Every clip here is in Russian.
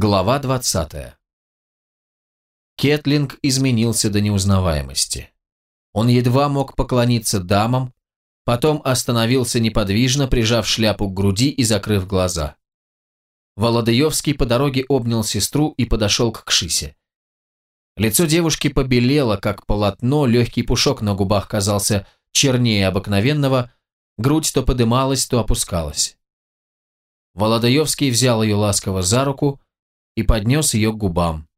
Глава 20. Кетлинг изменился до неузнаваемости. Он едва мог поклониться дамам, потом остановился неподвижно, прижав шляпу к груди и закрыв глаза. Володаевский по дороге обнял сестру и подошел к Кшисе. Лицо девушки побелело, как полотно, легкий пушок на губах казался чернее обыкновенного, грудь то подымалась, то опускалась. Володаевский взял ее ласково за руку, и поднес ее к губам.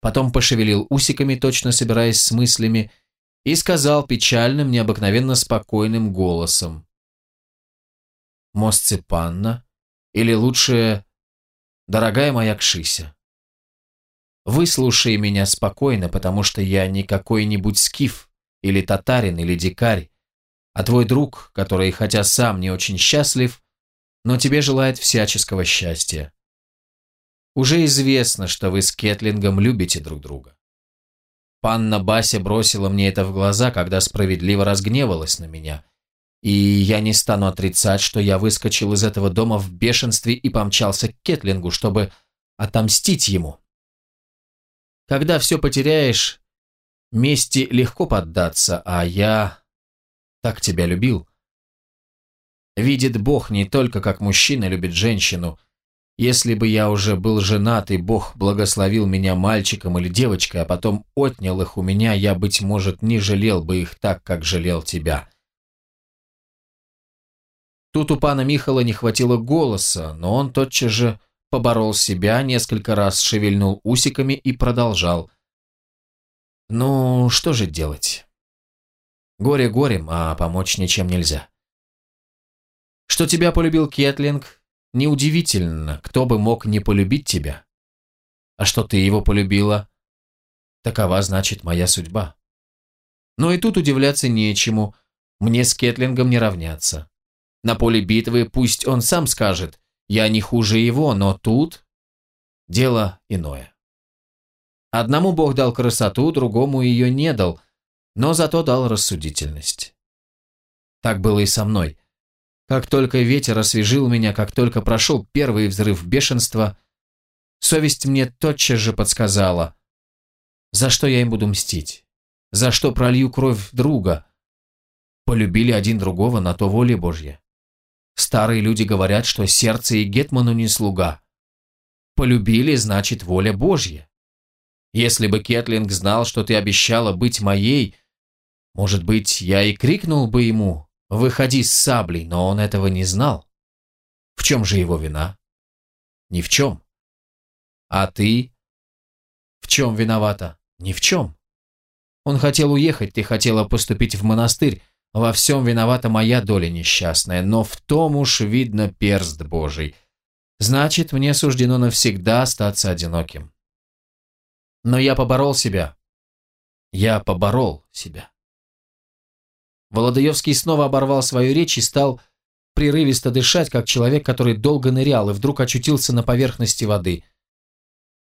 Потом пошевелил усиками, точно собираясь с мыслями, и сказал печальным, необыкновенно спокойным голосом. «Мосципанна, или лучше, дорогая моя Кшися, выслушай меня спокойно, потому что я не какой-нибудь скиф, или татарин, или дикарь, а твой друг, который, хотя сам не очень счастлив, но тебе желает всяческого счастья. Уже известно, что вы с Кетлингом любите друг друга. Панна Бася бросила мне это в глаза, когда справедливо разгневалась на меня. И я не стану отрицать, что я выскочил из этого дома в бешенстве и помчался к Кетлингу, чтобы отомстить ему. Когда все потеряешь, мести легко поддаться, а я так тебя любил. Видит Бог не только, как мужчина любит женщину, если бы я уже был женат, и Бог благословил меня мальчиком или девочкой, а потом отнял их у меня, я, быть может, не жалел бы их так, как жалел тебя. Тут у пана Михала не хватило голоса, но он тотчас же поборол себя, несколько раз шевельнул усиками и продолжал. «Ну, что же делать? Горе горем, а помочь ничем нельзя. Что тебя полюбил Кетлинг, Неудивительно, кто бы мог не полюбить тебя. А что ты его полюбила, такова, значит, моя судьба. Но и тут удивляться нечему, мне с Кетлингом не равняться. На поле битвы пусть он сам скажет, я не хуже его, но тут дело иное. Одному Бог дал красоту, другому ее не дал, но зато дал рассудительность. Так было и со мной. Как только ветер освежил меня, как только прошел первый взрыв бешенства, совесть мне тотчас же подсказала, за что я им буду мстить, за что пролью кровь друга. Полюбили один другого, на то воля Божья. Старые люди говорят, что сердце и Гетману не слуга. Полюбили, значит, воля Божья. Если бы Кетлинг знал, что ты обещала быть моей, может быть, я и крикнул бы ему, Выходи с саблей, но он этого не знал. В чем же его вина? Ни в чем. А ты? В чем виновата? Ни в чем. Он хотел уехать, ты хотела поступить в монастырь. Во всем виновата моя доля несчастная, но в том уж видно перст Божий. Значит, мне суждено навсегда остаться одиноким. Но я поборол себя. Я поборол себя. Володаевский снова оборвал свою речь и стал прерывисто дышать, как человек, который долго нырял и вдруг очутился на поверхности воды.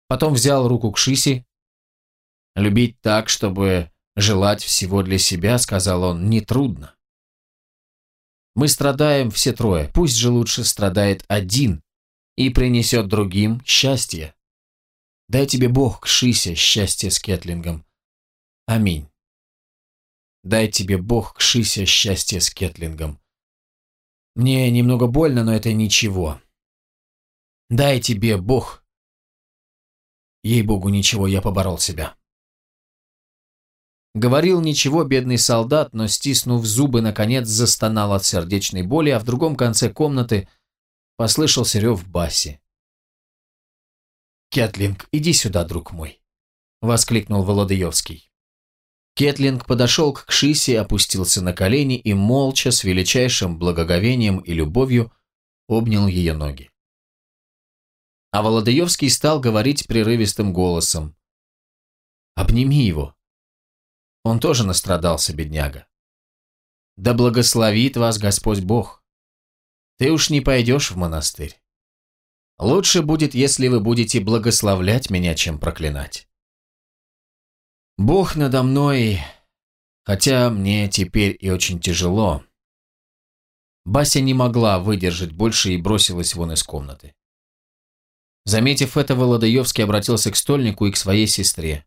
Потом взял руку к Шиси. «Любить так, чтобы желать всего для себя», — сказал он, — «нетрудно». Мы страдаем все трое, пусть же лучше страдает один и принесет другим счастье. Дай тебе Бог, к Шисе, счастье с Кетлингом. Аминь. Дай тебе Бог, кшися счастье с Кетлингом. Мне немного больно, но это ничего. Дай тебе Бог. Ей-богу, ничего, я поборол себя. Говорил ничего бедный солдат, но, стиснув зубы, наконец застонал от сердечной боли, а в другом конце комнаты послышался рев Баси. «Кетлинг, иди сюда, друг мой!» — воскликнул Володаевский. Кетлинг подошел к Кшисе, опустился на колени и молча, с величайшим благоговением и любовью, обнял ее ноги. А Володаевский стал говорить прерывистым голосом. «Обними его». Он тоже настрадался, бедняга. «Да благословит вас Господь Бог. Ты уж не пойдешь в монастырь. Лучше будет, если вы будете благословлять меня, чем проклинать». Бог надо мной, хотя мне теперь и очень тяжело. Бася не могла выдержать больше и бросилась вон из комнаты. Заметив это, Володаевский обратился к стольнику и к своей сестре.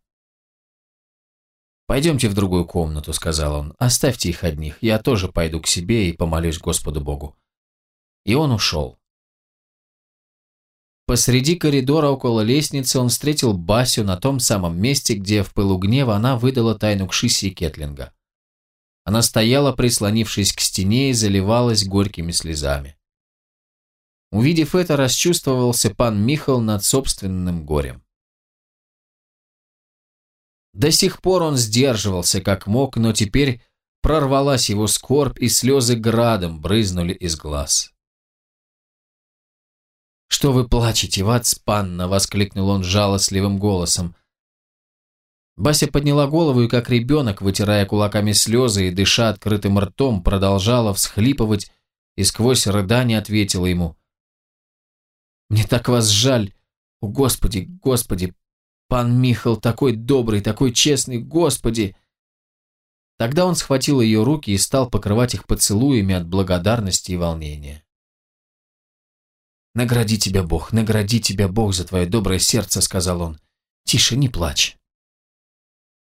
«Пойдемте в другую комнату», — сказал он. «Оставьте их одних. Я тоже пойду к себе и помолюсь Господу Богу». И он ушел. Посреди коридора около лестницы он встретил Басю на том самом месте, где в пылу гнева она выдала тайну Кшиси и Кетлинга. Она стояла, прислонившись к стене, и заливалась горькими слезами. Увидев это, расчувствовался пан Михал над собственным горем. До сих пор он сдерживался как мог, но теперь прорвалась его скорбь, и слезы градом брызнули из глаз. «Что вы плачете, Вацпанна?» — воскликнул он жалостливым голосом. Бася подняла голову и, как ребенок, вытирая кулаками слезы и дыша открытым ртом, продолжала всхлипывать и сквозь рыдание ответила ему. «Мне так вас жаль! О, Господи, Господи, Пан Михал такой добрый, такой честный, господи!» Тогда он схватил ее руки и стал покрывать их поцелуями от благодарности и волнения. «Награди тебя Бог, награди тебя Бог за твое доброе сердце», — сказал он. «Тише, не плачь».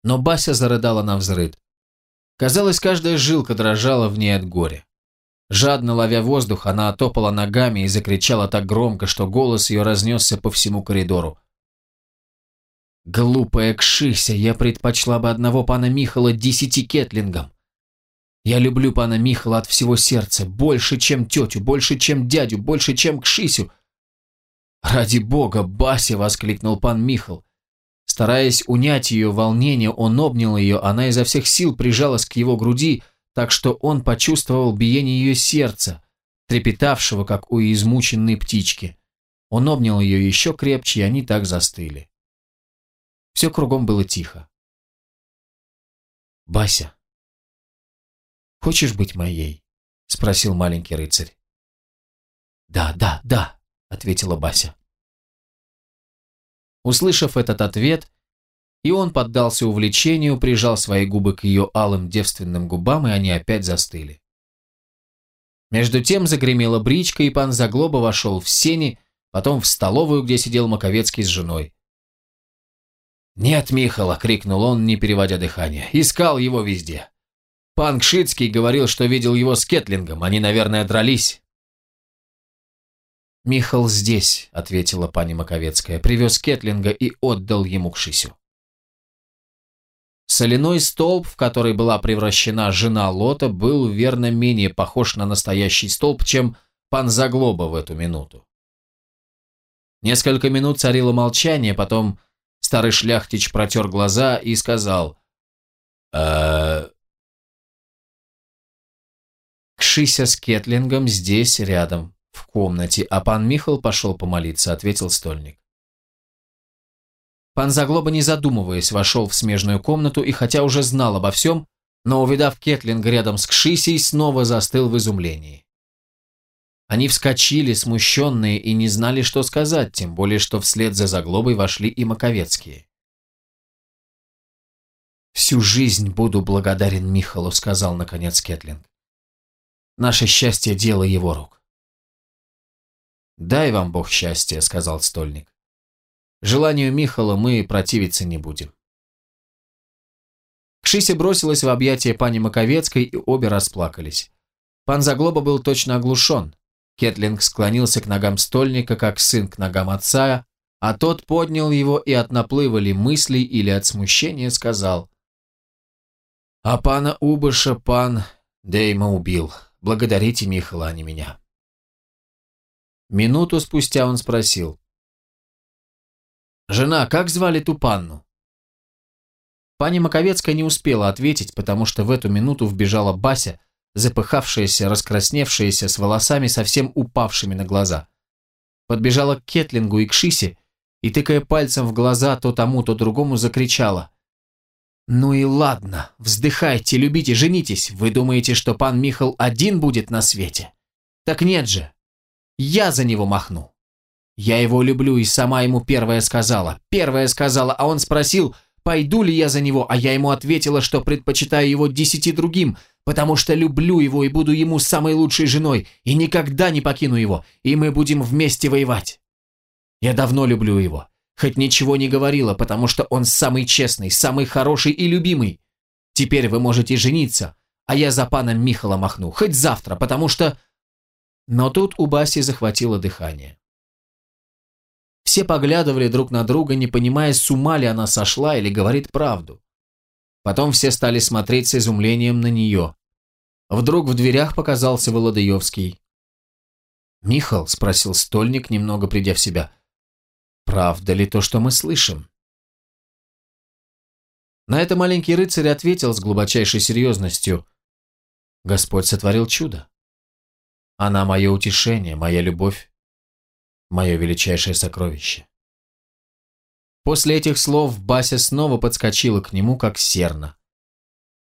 Но Бася зарыдала на взрыд. Казалось, каждая жилка дрожала в ней от горя. Жадно ловя воздух, она отопала ногами и закричала так громко, что голос ее разнесся по всему коридору. Глупая Кшися, я предпочла бы одного пана Михала десяти кетлингам. Я люблю пана Михала от всего сердца, больше, чем тетю, больше, чем дядю, больше, чем Кшисю. «Ради бога, Бася!» — воскликнул пан Михал. Стараясь унять ее волнение, он обнял ее, она изо всех сил прижалась к его груди, так что он почувствовал биение ее сердца, трепетавшего, как у измученной птички. Он обнял ее еще крепче, и они так застыли. Все кругом было тихо. «Бася, хочешь быть моей?» — спросил маленький рыцарь. «Да, да, да», — ответила Бася. Услышав этот ответ, и он поддался увлечению, прижал свои губы к ее алым девственным губам, и они опять застыли. Между тем загремела бричка, и пан Заглоба вошел в сени, потом в столовую, где сидел Маковецкий с женой. «Нет, Михала!» — крикнул он, не переводя дыхание. «Искал его везде. Пан Кшицкий говорил, что видел его с Кетлингом. Они, наверное, дрались». «Михал здесь», — ответила пани Маковецкая. «Привез Кетлинга и отдал ему Кшисю». Соляной столб, в который была превращена жена Лота, был верно менее похож на настоящий столб, чем пан Заглоба в эту минуту. Несколько минут царило молчание, потом Старый шляхтич протер глаза и сказал э «Кшися с Кетлингом здесь, рядом, в комнате, а пан Михал пошел помолиться», — ответил стольник. Пан Заглоба, не задумываясь, вошел в смежную комнату и хотя уже знал обо всем, но, увидав Кетлинга рядом с Кшисей, снова застыл в изумлении. Они вскочили, смущенные, и не знали, что сказать, тем более, что вслед за заглобой вошли и маковецкие. «Всю жизнь буду благодарен Михалу», — сказал, наконец, Кетлинг. «Наше счастье — дело его рук». «Дай вам Бог счастья», — сказал стольник. «Желанию Михала мы противиться не будем». Кшися бросилась в объятия пани Маковецкой, и обе расплакались. Пан Заглоба был точно оглушен. Кетлинг склонился к ногам стольника, как сын к ногам отца, а тот поднял его и от наплыва ли мыслей или от смущения сказал «А пана Убыша пан Дейма убил. Благодарите Михала, а не меня». Минуту спустя он спросил «Жена, как звали ту панну?» Пани Маковецкая не успела ответить, потому что в эту минуту вбежала Бася, запыхавшаяся, раскрасневшаяся, с волосами совсем упавшими на глаза. Подбежала к Кетлингу и к Шисе и, тыкая пальцем в глаза то тому, то другому, закричала. «Ну и ладно, вздыхайте, любите, женитесь. Вы думаете, что пан Михал один будет на свете? Так нет же. Я за него махну. Я его люблю и сама ему первая сказала. Первая сказала, а он спросил, пойду ли я за него, а я ему ответила, что предпочитаю его десяти другим, потому что люблю его и буду ему самой лучшей женой, и никогда не покину его, и мы будем вместе воевать. Я давно люблю его, хоть ничего не говорила, потому что он самый честный, самый хороший и любимый. Теперь вы можете жениться, а я за паном Михала махну, хоть завтра, потому что...» Но тут у Баси захватило дыхание. Все поглядывали друг на друга, не понимая, с ума ли она сошла или говорит правду. Потом все стали смотреть с изумлением на нее. Вдруг в дверях показался Володаевский. «Михал?» – спросил стольник, немного придя в себя. «Правда ли то, что мы слышим?» На это маленький рыцарь ответил с глубочайшей серьезностью. «Господь сотворил чудо. Она мое утешение, моя любовь, мое величайшее сокровище». После этих слов Бася снова подскочила к нему, как серна.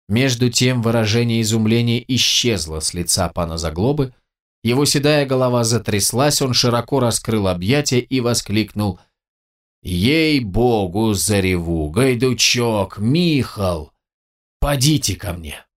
Между тем выражение изумления исчезло с лица пана Заглобы, его седая голова затряслась, он широко раскрыл объятия и воскликнул «Ей-богу, зареву, гайдучок, Михал, подите ко мне!»